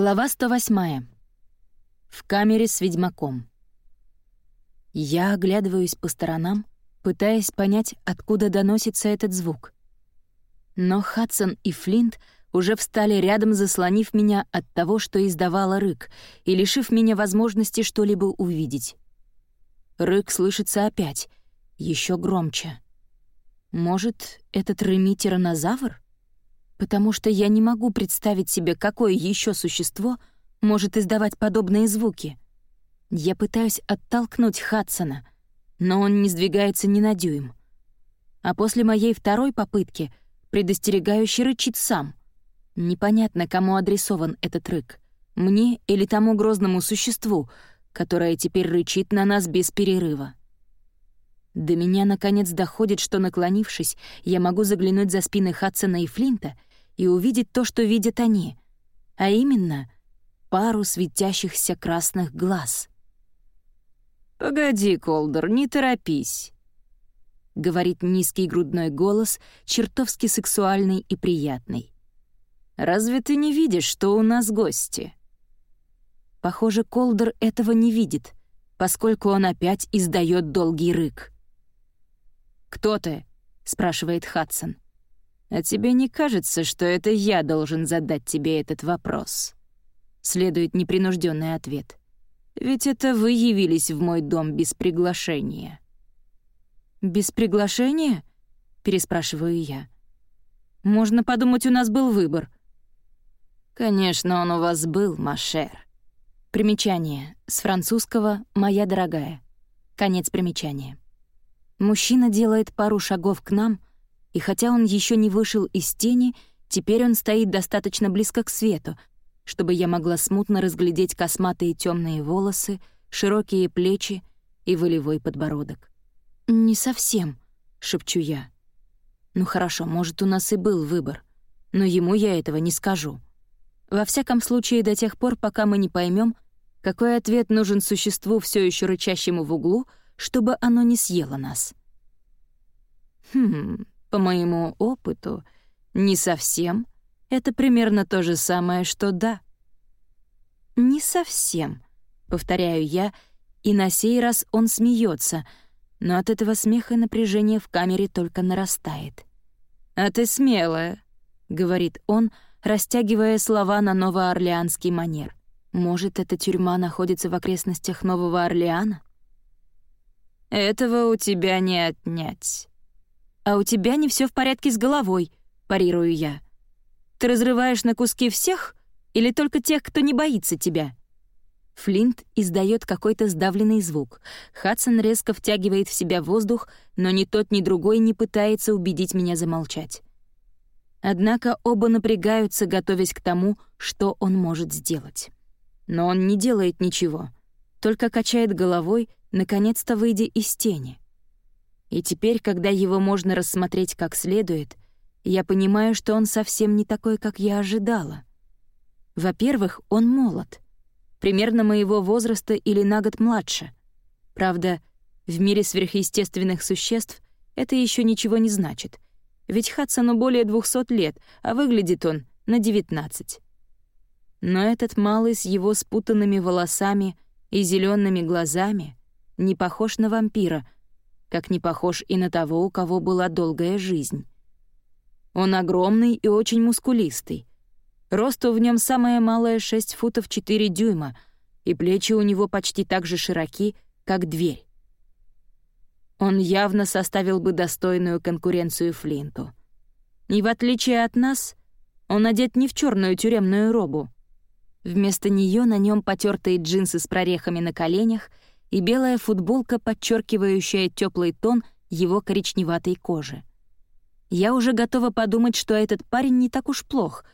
Глава 108. В камере с ведьмаком. Я оглядываюсь по сторонам, пытаясь понять, откуда доносится этот звук. Но Хадсон и Флинт уже встали рядом, заслонив меня от того, что издавала рык, и лишив меня возможности что-либо увидеть. Рык слышится опять, еще громче. Может, этот Реми тиранозавр? Потому что я не могу представить себе, какое еще существо может издавать подобные звуки. Я пытаюсь оттолкнуть Хадсона, но он не сдвигается ни на дюйм. А после моей второй попытки предостерегающий рычит сам. Непонятно, кому адресован этот рык — мне или тому грозному существу, которое теперь рычит на нас без перерыва. До меня наконец доходит, что, наклонившись, я могу заглянуть за спины Хадсона и Флинта — и увидеть то, что видят они, а именно пару светящихся красных глаз. «Погоди, Колдер, не торопись», — говорит низкий грудной голос, чертовски сексуальный и приятный. «Разве ты не видишь, что у нас гости?» Похоже, Колдер этого не видит, поскольку он опять издает долгий рык. «Кто ты?» — спрашивает Хадсон. А тебе не кажется, что это я должен задать тебе этот вопрос? Следует непринужденный ответ. Ведь это вы явились в мой дом без приглашения. Без приглашения? переспрашиваю я. Можно подумать, у нас был выбор. Конечно, он у вас был, Машер. Примечание. С французского «моя дорогая». Конец примечания. Мужчина делает пару шагов к нам — и хотя он еще не вышел из тени, теперь он стоит достаточно близко к свету, чтобы я могла смутно разглядеть косматые темные волосы, широкие плечи и волевой подбородок. «Не совсем», — шепчу я. «Ну хорошо, может, у нас и был выбор, но ему я этого не скажу. Во всяком случае, до тех пор, пока мы не поймем, какой ответ нужен существу, все еще рычащему в углу, чтобы оно не съело нас». «Хм, по моему опыту, не совсем. Это примерно то же самое, что да. «Не совсем», — повторяю я, и на сей раз он смеется, но от этого смеха напряжение в камере только нарастает. «А ты смелая», — говорит он, растягивая слова на новоорлеанский манер. «Может, эта тюрьма находится в окрестностях Нового Орлеана?» «Этого у тебя не отнять. «А у тебя не все в порядке с головой», — парирую я. «Ты разрываешь на куски всех или только тех, кто не боится тебя?» Флинт издает какой-то сдавленный звук. Хадсон резко втягивает в себя воздух, но ни тот, ни другой не пытается убедить меня замолчать. Однако оба напрягаются, готовясь к тому, что он может сделать. Но он не делает ничего, только качает головой, наконец-то выйдя из тени. И теперь, когда его можно рассмотреть как следует, я понимаю, что он совсем не такой, как я ожидала. Во-первых, он молод. Примерно моего возраста или на год младше. Правда, в мире сверхъестественных существ это еще ничего не значит. Ведь Хадсону более 200 лет, а выглядит он на 19. Но этот малый с его спутанными волосами и зелеными глазами не похож на вампира — как не похож и на того, у кого была долгая жизнь. Он огромный и очень мускулистый. Росту в нем самое малое 6 футов 4 дюйма, и плечи у него почти так же широки, как дверь. Он явно составил бы достойную конкуренцию Флинту. И в отличие от нас, он одет не в черную тюремную робу. Вместо нее на нем потертые джинсы с прорехами на коленях — и белая футболка, подчеркивающая теплый тон его коричневатой кожи. Я уже готова подумать, что этот парень не так уж плох,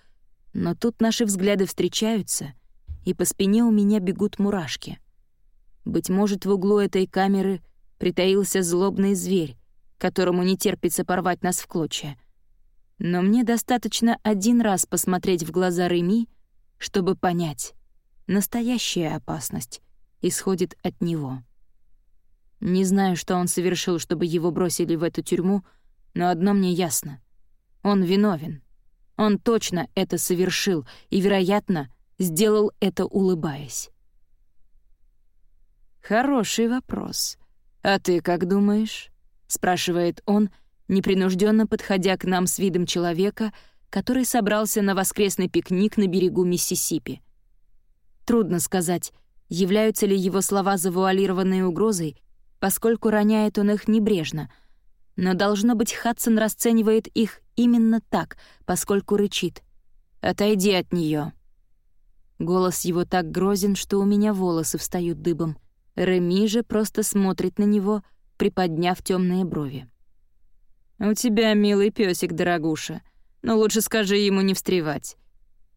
но тут наши взгляды встречаются, и по спине у меня бегут мурашки. Быть может, в углу этой камеры притаился злобный зверь, которому не терпится порвать нас в клочья. Но мне достаточно один раз посмотреть в глаза Реми, чтобы понять — настоящая опасность исходит от него. Не знаю, что он совершил, чтобы его бросили в эту тюрьму, но одно мне ясно. Он виновен. Он точно это совершил, и, вероятно, сделал это улыбаясь. «Хороший вопрос. А ты как думаешь?» — спрашивает он, непринужденно подходя к нам с видом человека, который собрался на воскресный пикник на берегу Миссисипи. Трудно сказать, являются ли его слова завуалированной угрозой, поскольку роняет он их небрежно, но, должно быть, Хадсон расценивает их именно так, поскольку рычит. «Отойди от нее. Голос его так грозен, что у меня волосы встают дыбом. Реми же просто смотрит на него, приподняв темные брови. «У тебя милый песик, дорогуша, но лучше скажи ему не встревать,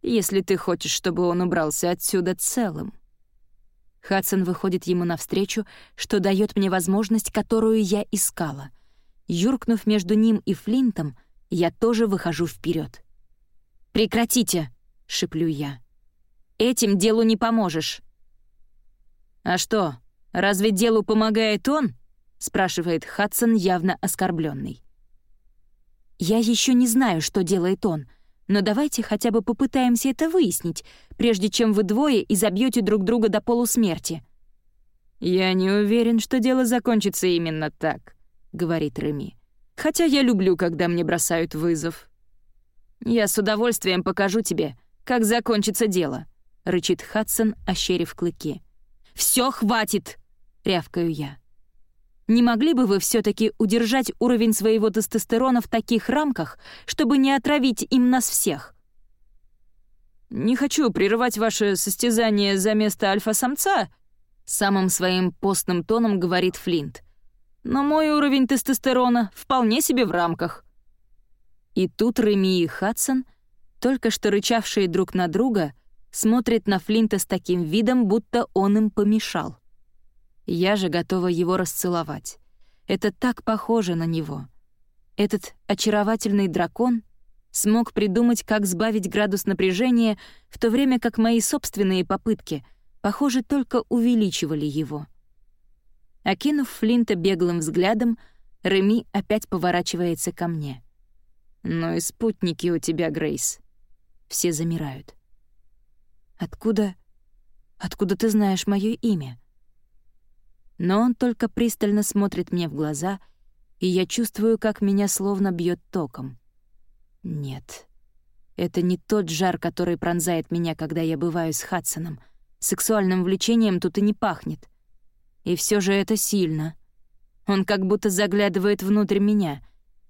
если ты хочешь, чтобы он убрался отсюда целым». Хадсон выходит ему навстречу, что дает мне возможность, которую я искала. Юркнув между ним и Флинтом, я тоже выхожу вперед. «Прекратите!» — шеплю я. «Этим делу не поможешь». «А что, разве делу помогает он?» — спрашивает Хадсон, явно оскорбленный. «Я еще не знаю, что делает он», но давайте хотя бы попытаемся это выяснить, прежде чем вы двое изобьете друг друга до полусмерти». «Я не уверен, что дело закончится именно так», — говорит Реми. «Хотя я люблю, когда мне бросают вызов». «Я с удовольствием покажу тебе, как закончится дело», — рычит Хадсон, ощерив клыки. «Всё, хватит!» — рявкаю я. Не могли бы вы все таки удержать уровень своего тестостерона в таких рамках, чтобы не отравить им нас всех? «Не хочу прерывать ваше состязание за место альфа-самца», самым своим постным тоном говорит Флинт. «Но мой уровень тестостерона вполне себе в рамках». И тут Реми и Хадсон, только что рычавшие друг на друга, смотрят на Флинта с таким видом, будто он им помешал. Я же готова его расцеловать. Это так похоже на него. Этот очаровательный дракон смог придумать, как сбавить градус напряжения, в то время как мои собственные попытки, похоже, только увеличивали его. Окинув Флинта беглым взглядом, Реми опять поворачивается ко мне. «Ну и спутники у тебя, Грейс». Все замирают. «Откуда... откуда ты знаешь мое имя?» Но он только пристально смотрит мне в глаза, и я чувствую, как меня словно бьет током. Нет, это не тот жар, который пронзает меня, когда я бываю с Хадсоном. Сексуальным влечением тут и не пахнет. И все же это сильно. Он как будто заглядывает внутрь меня,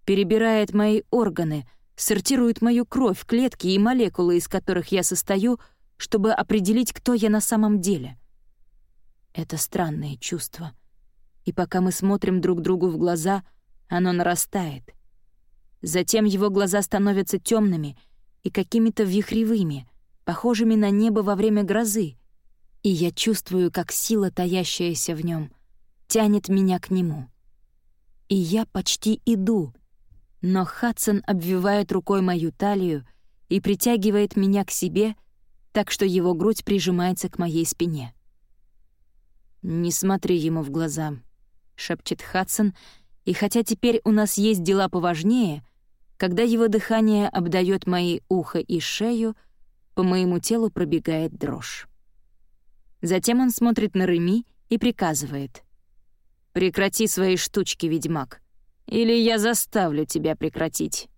перебирает мои органы, сортирует мою кровь, клетки и молекулы, из которых я состою, чтобы определить, кто я на самом деле — это странное чувство. И пока мы смотрим друг другу в глаза, оно нарастает. Затем его глаза становятся темными и какими-то вихревыми, похожими на небо во время грозы. И я чувствую, как сила, таящаяся в нем, тянет меня к нему. И я почти иду, но Хадсон обвивает рукой мою талию и притягивает меня к себе, так что его грудь прижимается к моей спине. «Не смотри ему в глаза», — шепчет Хадсон, и хотя теперь у нас есть дела поважнее, когда его дыхание обдает мои ухо и шею, по моему телу пробегает дрожь. Затем он смотрит на Реми и приказывает. «Прекрати свои штучки, ведьмак, или я заставлю тебя прекратить».